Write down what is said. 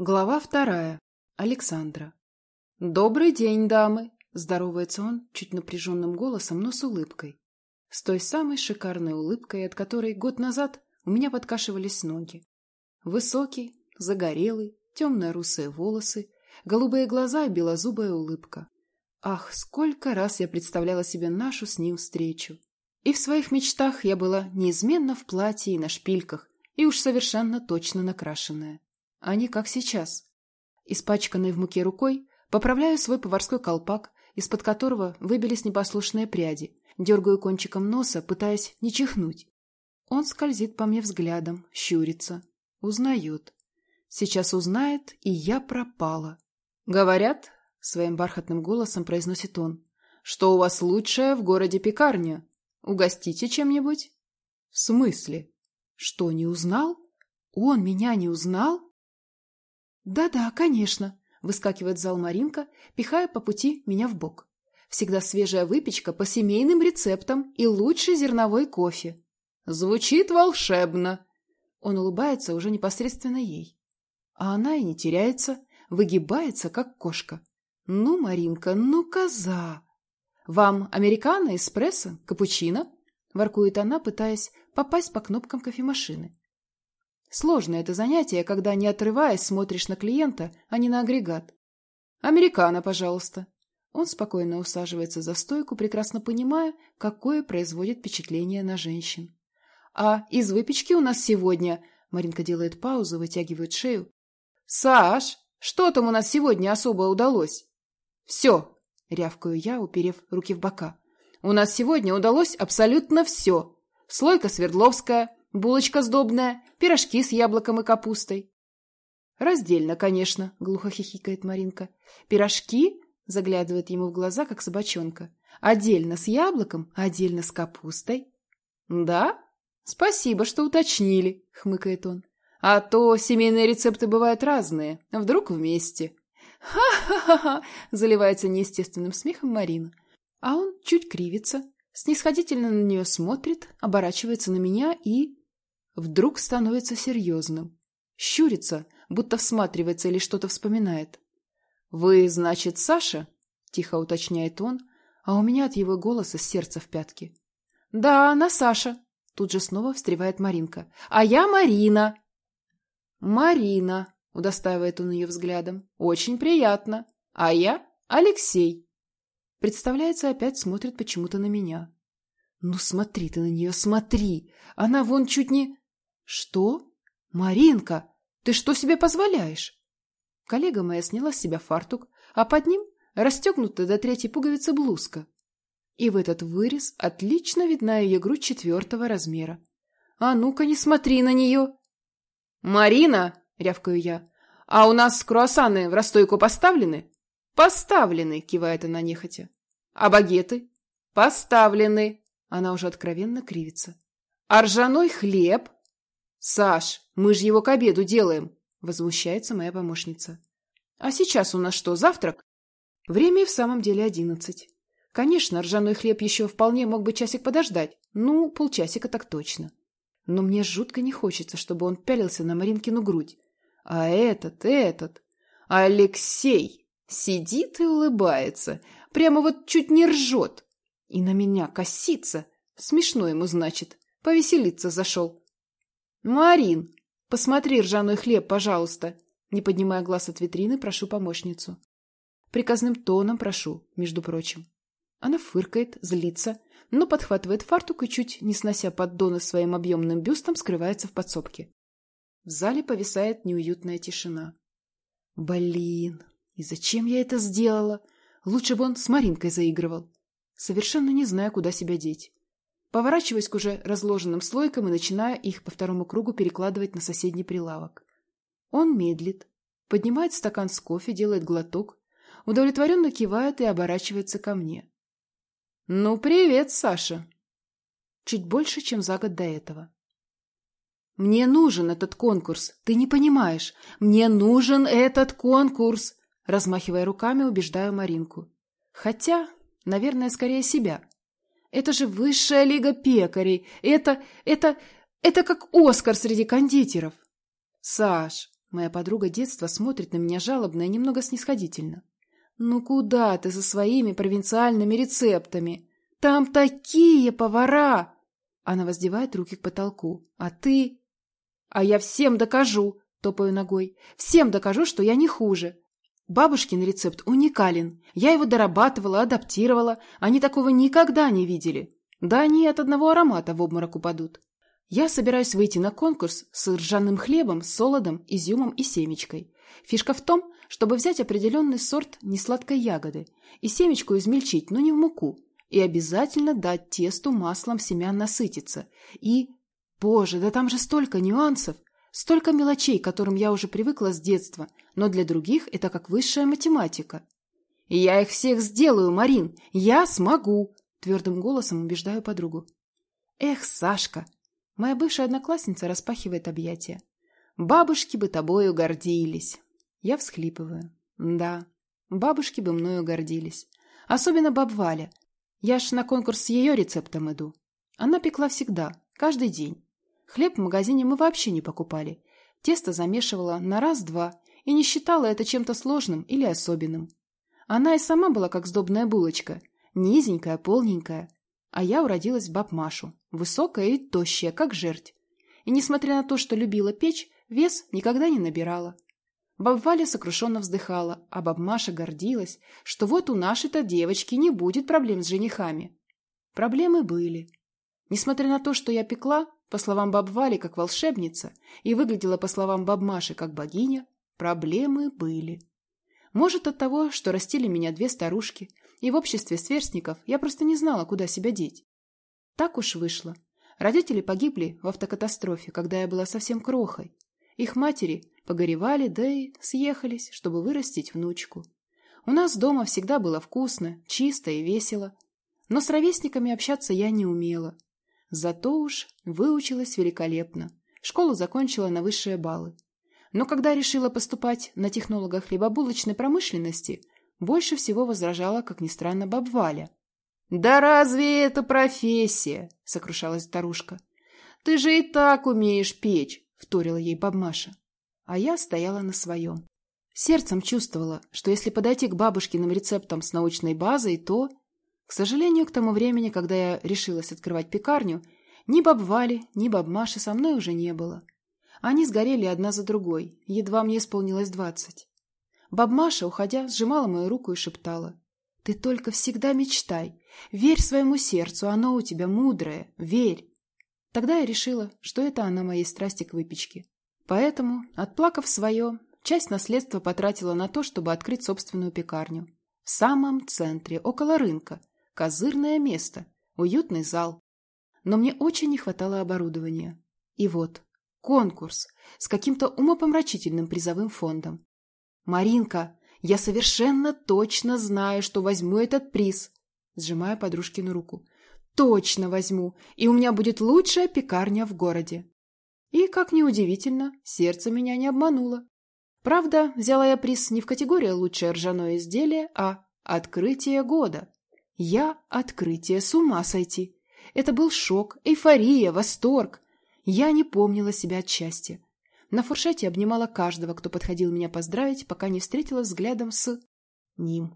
Глава вторая. Александра. «Добрый день, дамы!» – здоровается он чуть напряженным голосом, но с улыбкой. С той самой шикарной улыбкой, от которой год назад у меня подкашивались ноги. Высокий, загорелый, темно-русые волосы, голубые глаза и белозубая улыбка. Ах, сколько раз я представляла себе нашу с ним встречу. И в своих мечтах я была неизменно в платье и на шпильках, и уж совершенно точно накрашенная. Они как сейчас. Испачканной в муке рукой, поправляю свой поварской колпак, из-под которого выбились непослушные пряди, дергаю кончиком носа, пытаясь не чихнуть. Он скользит по мне взглядом, щурится, узнает. Сейчас узнает, и я пропала. «Говорят», — своим бархатным голосом произносит он, «что у вас лучшая в городе пекарня. Угостите чем-нибудь?» «В смысле? Что, не узнал? Он меня не узнал?» «Да-да, конечно», — выскакивает в зал Маринка, пихая по пути меня в бок. «Всегда свежая выпечка по семейным рецептам и лучший зерновой кофе». «Звучит волшебно!» Он улыбается уже непосредственно ей. А она и не теряется, выгибается, как кошка. «Ну, Маринка, ну, коза!» «Вам американо, эспрессо, капучино?» – воркует она, пытаясь попасть по кнопкам кофемашины. Сложное это занятие, когда, не отрываясь, смотришь на клиента, а не на агрегат. «Американо, пожалуйста». Он спокойно усаживается за стойку, прекрасно понимая, какое производит впечатление на женщин. «А из выпечки у нас сегодня...» Маринка делает паузу, вытягивает шею. «Саш, что там у нас сегодня особо удалось?» «Все!» — рявкаю я, уперев руки в бока. «У нас сегодня удалось абсолютно все. Слойка Свердловская, булочка сдобная, пирожки с яблоком и капустой. «Раздельно, конечно», — глухо хихикает Маринка. «Пирожки?» — заглядывает ему в глаза, как собачонка. «Отдельно с яблоком, отдельно с капустой». «Да? Спасибо, что уточнили», — хмыкает он. «А то семейные рецепты бывают разные. Вдруг вместе». «Ха-ха-ха!» — заливается неестественным смехом Марина. А он чуть кривится, снисходительно на нее смотрит, оборачивается на меня и вдруг становится серьезным. Щурится, будто всматривается или что-то вспоминает. «Вы, значит, Саша?» — тихо уточняет он, а у меня от его голоса сердце в пятке. «Да, она Саша», — тут же снова встревает Маринка. «А я Марина». «Марина», — удостаивает он ее взглядом. «Очень приятно. А я Алексей». Представляется, опять смотрит почему-то на меня. «Ну смотри ты на нее, смотри! Она вон чуть не...» «Что? Маринка, ты что себе позволяешь?» Коллега моя сняла с себя фартук, а под ним расстегнутая до третьей пуговицы блузка. И в этот вырез отлично видна ее грудь четвертого размера. «А ну-ка, не смотри на нее!» «Марина!» — рявкаю я. «А у нас круассаны в расстойку поставлены?» «Поставлены!» — кивает она нехотя. «А багеты?» «Поставлены!» Она уже откровенно кривится. «А ржаной хлеб?» «Саш, мы же его к обеду делаем!» — возмущается моя помощница. «А сейчас у нас что, завтрак?» Время в самом деле одиннадцать. Конечно, ржаной хлеб еще вполне мог бы часик подождать. Ну, полчасика так точно. Но мне жутко не хочется, чтобы он пялился на Маринкину грудь. А этот, этот... Алексей сидит и улыбается. Прямо вот чуть не ржет. И на меня косится. Смешно ему, значит. Повеселиться зашел. «Марин, посмотри ржаной хлеб, пожалуйста!» Не поднимая глаз от витрины, прошу помощницу. Приказным тоном прошу, между прочим. Она фыркает, злится, но подхватывает фартук и, чуть не снося поддоны своим объемным бюстом, скрывается в подсобке. В зале повисает неуютная тишина. Блин, и зачем я это сделала? Лучше бы он с Маринкой заигрывал. Совершенно не зная, куда себя деть. Поворачиваясь к уже разложенным слойкам и начиная их по второму кругу перекладывать на соседний прилавок. Он медлит, поднимает стакан с кофе, делает глоток, удовлетворенно кивает и оборачивается ко мне. «Ну, привет, Саша!» Чуть больше, чем за год до этого. «Мне нужен этот конкурс, ты не понимаешь. Мне нужен этот конкурс!» Размахивая руками, убеждаю Маринку. Хотя, наверное, скорее себя. Это же высшая лига пекарей. Это, это, это как Оскар среди кондитеров. Саш, Моя подруга детства смотрит на меня жалобно и немного снисходительно. «Ну куда ты со своими провинциальными рецептами? Там такие повара!» Она воздевает руки к потолку. «А ты...» «А я всем докажу!» — топаю ногой. «Всем докажу, что я не хуже!» Бабушкин рецепт уникален. Я его дорабатывала, адаптировала. Они такого никогда не видели. Да они от одного аромата в обморок упадут. Я собираюсь выйти на конкурс с ржаным хлебом, солодом, изюмом и семечкой. Фишка в том, чтобы взять определенный сорт несладкой ягоды и семечку измельчить, но не в муку, и обязательно дать тесту маслом семян насытиться. И... Боже, да там же столько нюансов! Столько мелочей, к которым я уже привыкла с детства, но для других это как высшая математика. «Я их всех сделаю, Марин! Я смогу!» Твердым голосом убеждаю подругу. «Эх, Сашка!» Моя бывшая одноклассница распахивает объятия. «Бабушки бы тобою гордились!» Я всхлипываю. «Да, бабушки бы мною гордились. Особенно баб Валя. Я ж на конкурс с ее рецептом иду. Она пекла всегда, каждый день. Хлеб в магазине мы вообще не покупали. Тесто замешивала на раз-два и не считала это чем-то сложным или особенным. Она и сама была как сдобная булочка, низенькая, полненькая. А я уродилась в баб Машу, высокая и тощая, как жерть. И, несмотря на то, что любила печь, вес никогда не набирала. Баб Валя сокрушенно вздыхала, а баб Маша гордилась, что вот у нашей-то девочки не будет проблем с женихами. Проблемы были. Несмотря на то, что я пекла, по словам баб Вали, как волшебница, и выглядела, по словам баб Маши, как богиня, проблемы были. Может, от того, что растили меня две старушки, и в обществе сверстников я просто не знала, куда себя деть. Так уж вышло. Родители погибли в автокатастрофе, когда я была совсем крохой. Их матери погоревали, да и съехались, чтобы вырастить внучку. У нас дома всегда было вкусно, чисто и весело. Но с ровесниками общаться я не умела. Зато уж выучилась великолепно. Школу закончила на высшие баллы. Но когда решила поступать на технолога хлебобулочной промышленности, больше всего возражала, как ни странно, баб Валя. «Да разве это профессия?» — сокрушалась старушка. «Ты же и так умеешь печь!» — вторила ей баб Маша. А я стояла на своем. Сердцем чувствовала, что если подойти к бабушкиным рецептам с научной базой, то к сожалению, к тому времени, когда я решилась открывать пекарню, ни баб Вали, ни баб Маши со мной уже не было. Они сгорели одна за другой, едва мне исполнилось двадцать. Баб Маша, уходя, сжимала мою руку и шептала. «Ты только всегда мечтай. Верь своему сердцу, оно у тебя мудрое. Верь!» Тогда я решила, что это она моей страсти к выпечке. Поэтому, отплакав свое, часть наследства потратила на то, чтобы открыть собственную пекарню. В самом центре, около рынка, Козырное место, уютный зал. Но мне очень не хватало оборудования. И вот, конкурс с каким-то умопомрачительным призовым фондом. «Маринка, я совершенно точно знаю, что возьму этот приз!» Сжимая подружкину руку. «Точно возьму, и у меня будет лучшая пекарня в городе!» И, как ни удивительно, сердце меня не обмануло. Правда, взяла я приз не в категории «Лучшее ржаное изделие», а «Открытие года». Я — открытие, с ума сойти. Это был шок, эйфория, восторг. Я не помнила себя от счастья. На фуршете обнимала каждого, кто подходил меня поздравить, пока не встретила взглядом с... ним.